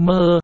么